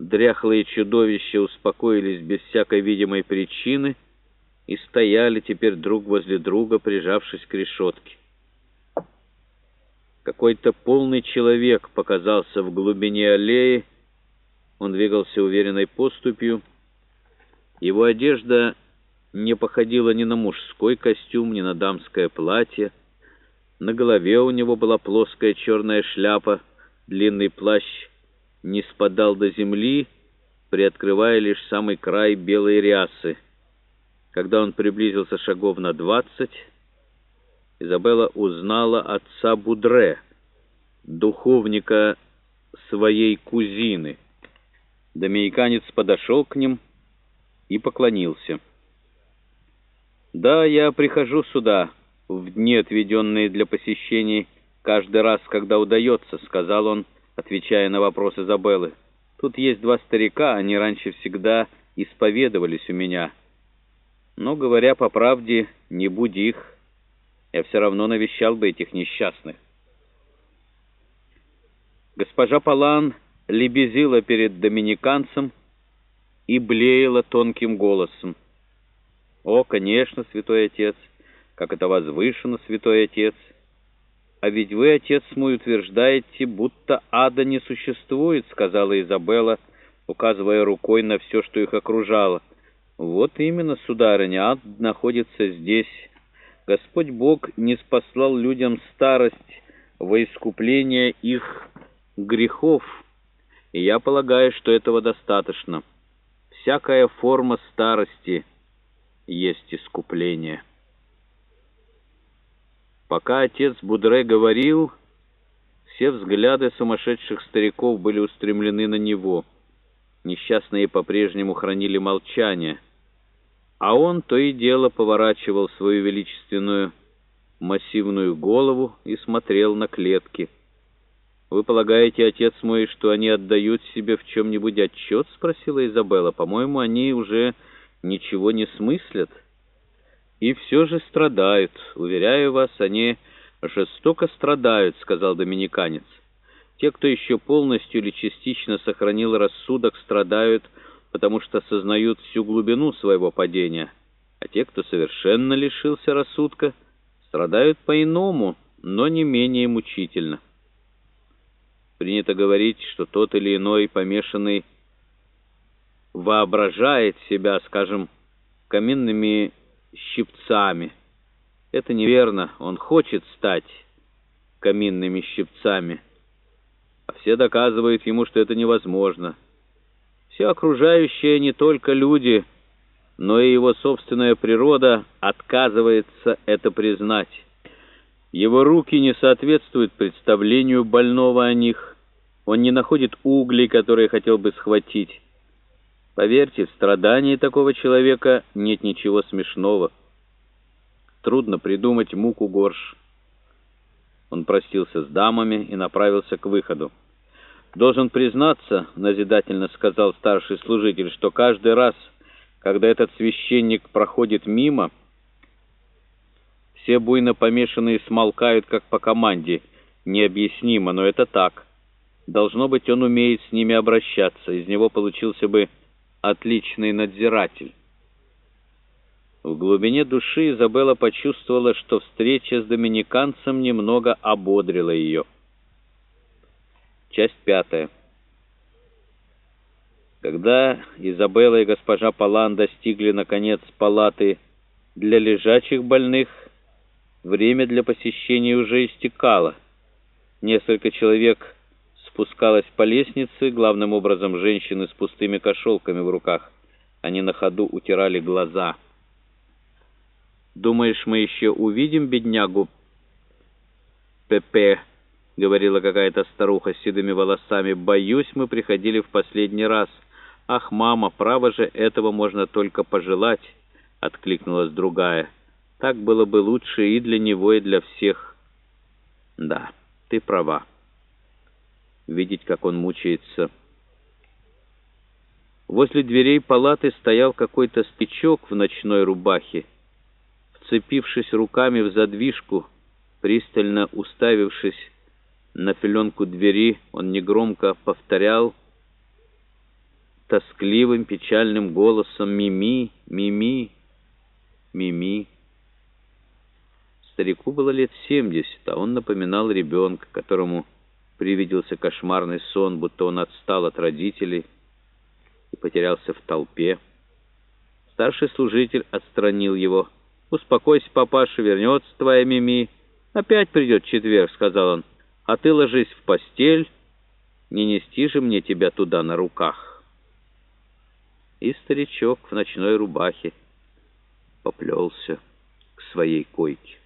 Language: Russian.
дряхлые чудовища успокоились без всякой видимой причины и стояли теперь друг возле друга, прижавшись к решетке. Какой-то полный человек показался в глубине аллеи. Он двигался уверенной поступью. Его одежда не походила ни на мужской костюм, ни на дамское платье. На голове у него была плоская черная шляпа, длинный плащ не спадал до земли, приоткрывая лишь самый край белой рясы. Когда он приблизился шагов на двадцать, Изабелла узнала отца Будре, духовника своей кузины. Доминиканец подошел к ним и поклонился. «Да, я прихожу сюда в дни, отведенные для посещений, каждый раз, когда удается», — сказал он, отвечая на вопрос Изабеллы. «Тут есть два старика, они раньше всегда исповедовались у меня. Но, говоря по правде, не будь их, я все равно навещал бы этих несчастных». Госпожа Палан лебезила перед доминиканцем и блеяла тонким голосом. «О, конечно, святой отец, как это возвышено, святой отец! А ведь вы, отец мой, утверждаете, будто ада не существует», — сказала Изабелла, указывая рукой на все, что их окружало. «Вот именно, сударыня, ад находится здесь. Господь Бог не спаслал людям старость во искупление их грехов, и я полагаю, что этого достаточно. Всякая форма старости есть искупление». Пока отец Будре говорил, все взгляды сумасшедших стариков были устремлены на него. Несчастные по-прежнему хранили молчание, а он то и дело поворачивал свою величественную массивную голову и смотрел на клетки. «Вы полагаете, отец мой, что они отдают себе в чем-нибудь отчет?» — спросила Изабелла. «По-моему, они уже ничего не смыслят». «И все же страдают. Уверяю вас, они жестоко страдают», — сказал доминиканец. «Те, кто еще полностью или частично сохранил рассудок, страдают, потому что сознают всю глубину своего падения, а те, кто совершенно лишился рассудка, страдают по-иному, но не менее мучительно». Принято говорить, что тот или иной помешанный воображает себя, скажем, каминными щипцами. Это неверно, он хочет стать каминными щипцами. А все доказывают ему, что это невозможно. Все окружающее не только люди, но и его собственная природа отказывается это признать. Его руки не соответствуют представлению больного о них. Он не находит углей, которые хотел бы схватить. Поверьте, в страдании такого человека нет ничего смешного. Трудно придумать муку горш. Он простился с дамами и направился к выходу. «Должен признаться, — назидательно сказал старший служитель, — что каждый раз, когда этот священник проходит мимо, все буйно помешанные смолкают, как по команде. Необъяснимо, но это так. Должно быть, он умеет с ними обращаться. Из него получился бы отличный надзиратель. В глубине души Изабелла почувствовала, что встреча с доминиканцем немного ободрила ее. Часть пятая. Когда Изабелла и госпожа Палан достигли, наконец, палаты для лежачих больных, время для посещения уже истекало. Несколько человек спускалась по лестнице, главным образом женщины с пустыми кошелками в руках. Они на ходу утирали глаза. «Думаешь, мы еще увидим беднягу Пепе?» — говорила какая-то старуха с седыми волосами. «Боюсь, мы приходили в последний раз. Ах, мама, право же, этого можно только пожелать!» — откликнулась другая. «Так было бы лучше и для него, и для всех». «Да, ты права» видеть, как он мучается. Возле дверей палаты стоял какой-то стычок в ночной рубахе. Вцепившись руками в задвижку, пристально уставившись на филенку двери, он негромко повторял тоскливым печальным голосом «Мими, Мими, Мими». Старику было лет семьдесят, а он напоминал ребенка, которому привиделся кошмарный сон, будто он отстал от родителей и потерялся в толпе. Старший служитель отстранил его. «Успокойся, папаша, вернется твоя Мими. Опять придет четверг», — сказал он. «А ты ложись в постель, не нести же мне тебя туда на руках». И старичок в ночной рубахе поплелся к своей койке.